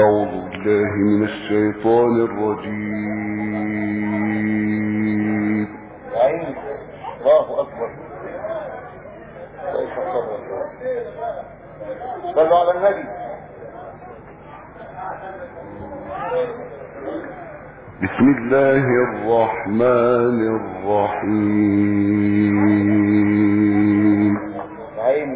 أعوذ بالله من الشيطان الرجيم. عين. الله أكبر. صلوا على النبي. بسم الله الرحمن الرحيم. عين.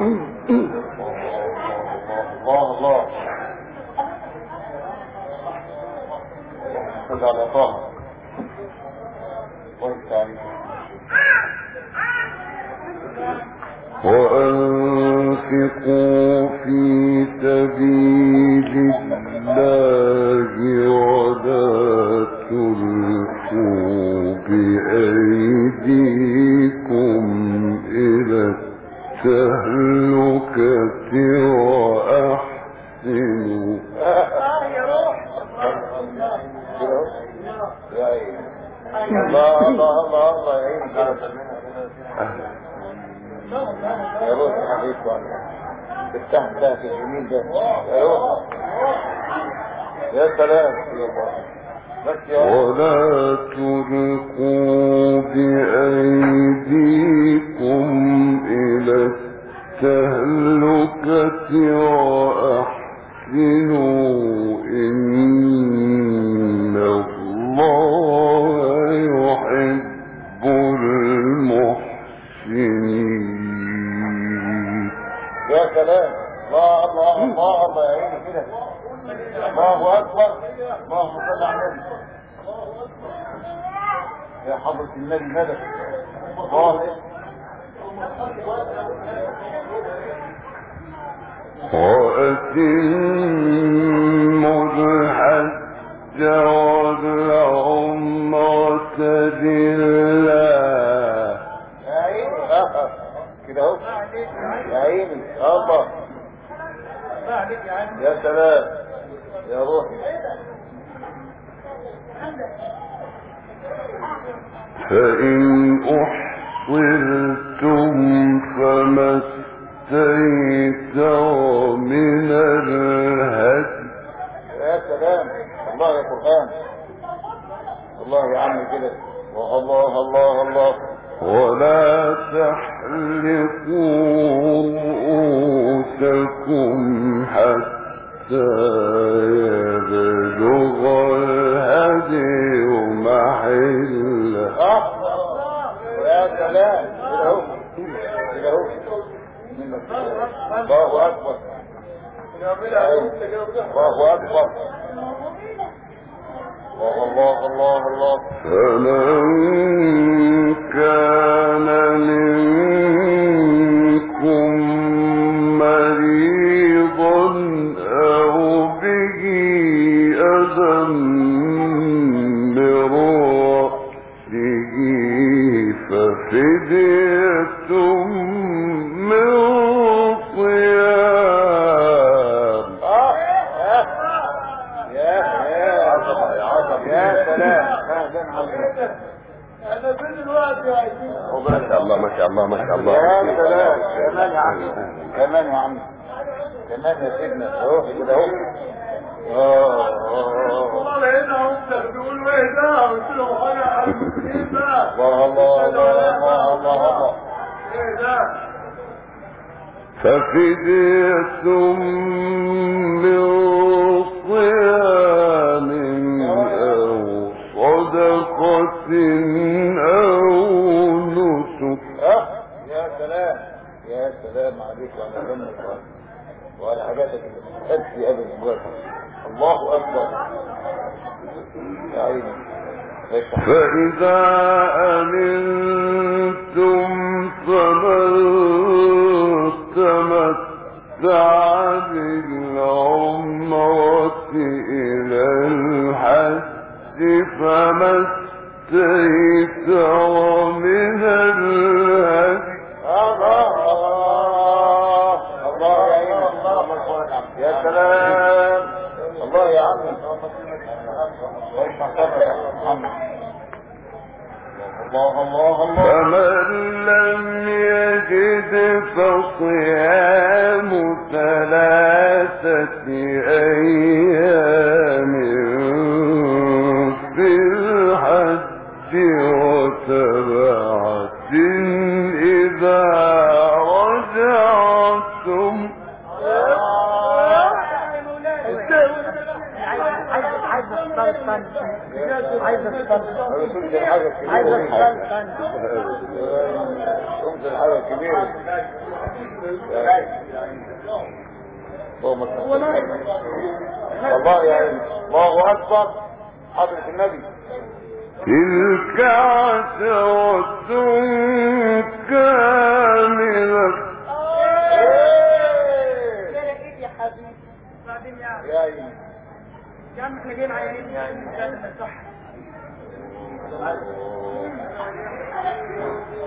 رب الله الله. صل على طه. وانت عليك. وأنفقوا افتح ده في اليمين ده روح يا سلام. يا الله. ولا تلقوا بأيديكم إلى التهلكة وأحسنوا إن الله الله يا عيني كده. الله أكبر. اللهم صل على النبي. يا حضرة النبي مدد الله. وأتموا الحج والعمرة لله. يا عيني. كده أهو. يا عيني. الله. يا سلام. يا روحي. فإن أحصرتم فما استيسر من الهدي. يا سلام. الله يا قرآن. الله يا عم كده Oh, no, كده اهو آه. آه والله لقيتها وانت بتقول إيه ده قلت له حاجة يا عم إيه ده الله الله الله الله الله الله وعلى حاجاتك تكفي ابدا جواك الله ليش فإذا أمنتم فمن تمتع بالعمرة إلى الحج فما استيسر فمن لم فصيام ثلاثة أيام الله يعني الله اكبر حضرة النبي تلك عشرة كاملة. كم إحنا جينا عيانين يعني مش صح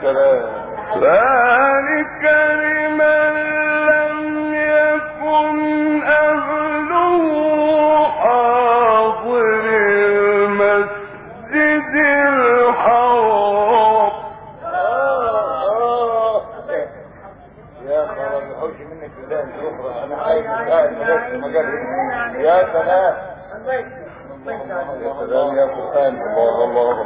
کہہ رہے ہیں۔ الله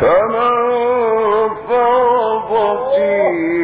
فمن فرض فيه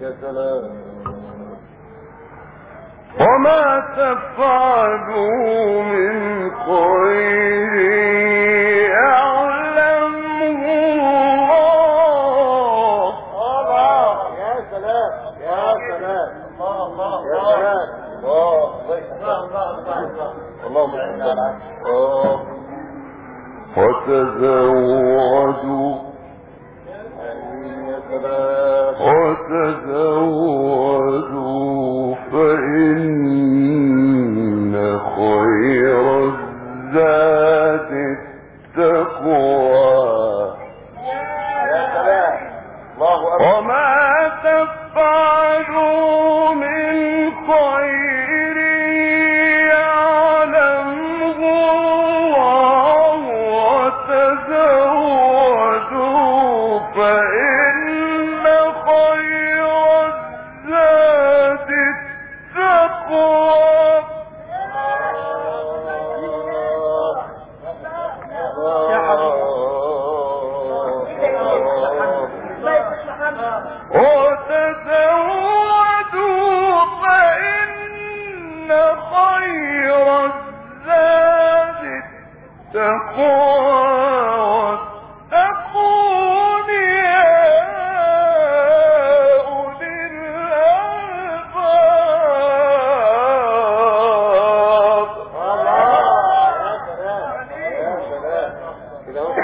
يا سلام. وما تفعلوا من خير آه. وتزودوا وتزود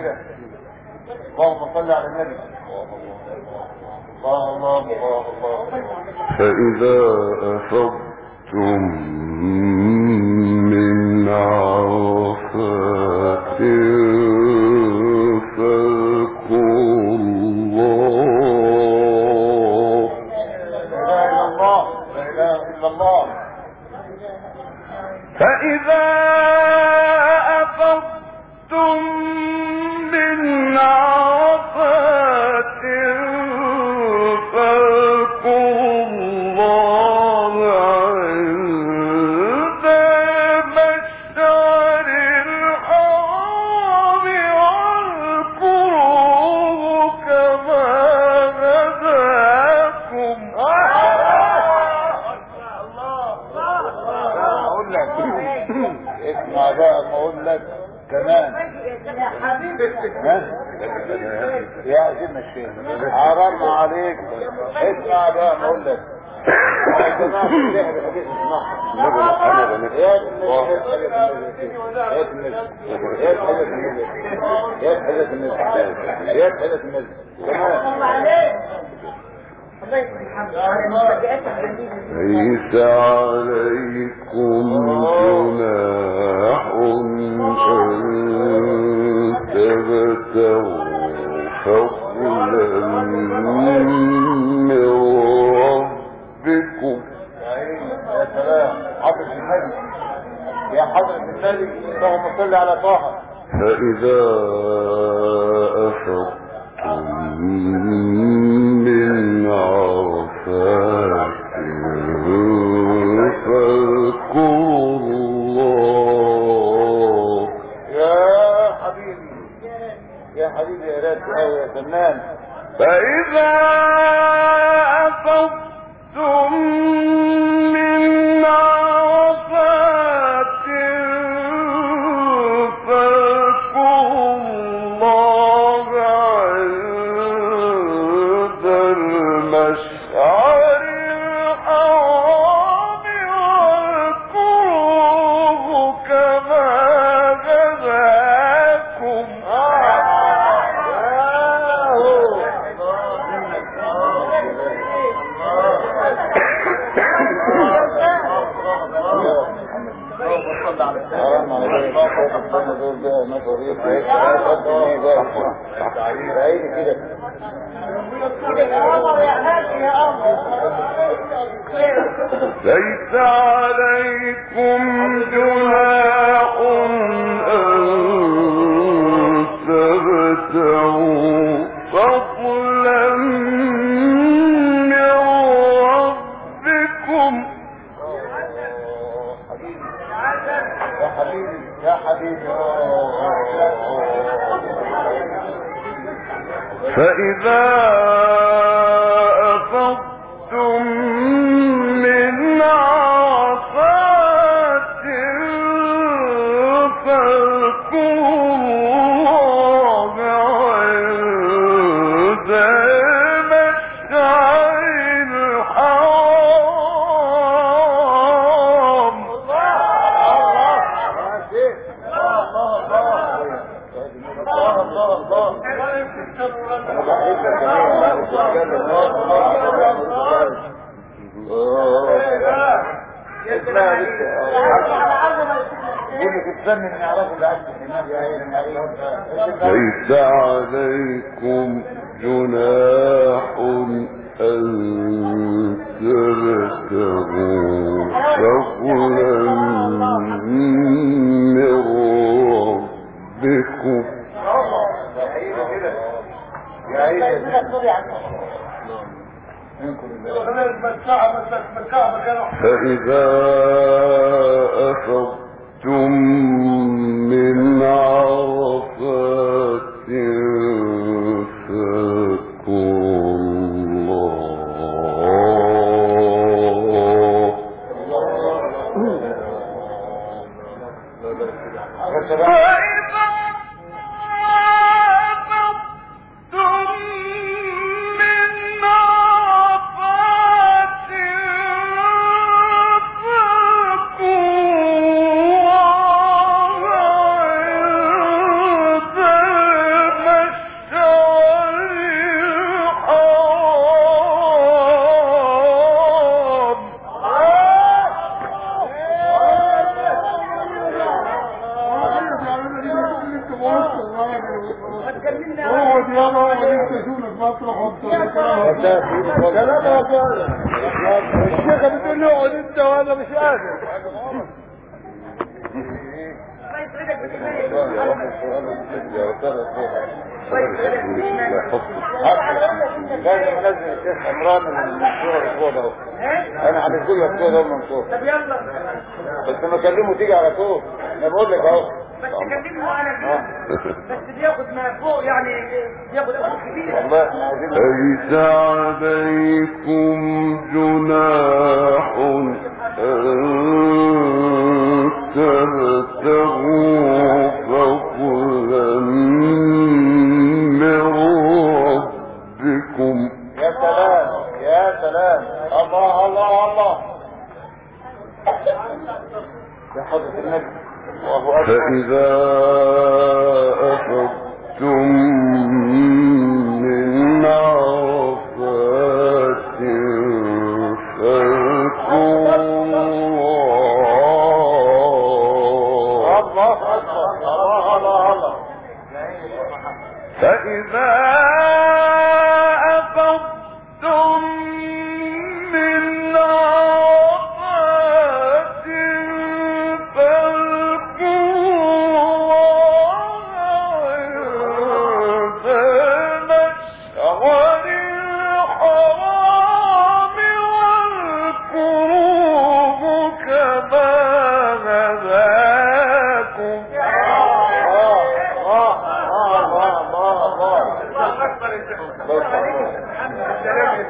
كده. اللهم صل على النبي. الله الله الله الله فإذا أفضتم عليكم جناح. اللهم صل على طه. فإذا أفضتم من عرفات فاذكروا الله. يا حبيبي يا حبيبي يا ريت يا فنان. فإذا أفضتم قمر ليس عليكم جناح أن تبتغوا فإذا ليس عليكم جناح أن تبتغوا فضلا من ربكم. فإذا أفضتم من عرفات الشيخ بتقول له اقعد انت وأنا مش قادر. أنا هنزل لك الصور ده من صور طب يلا بس لما اكلمه تيجي على طول أنا بقول لك أهو أنا فيه بس بياخد ما فوق يعني بياخد اخد كبير. والله اللہ اکبر۔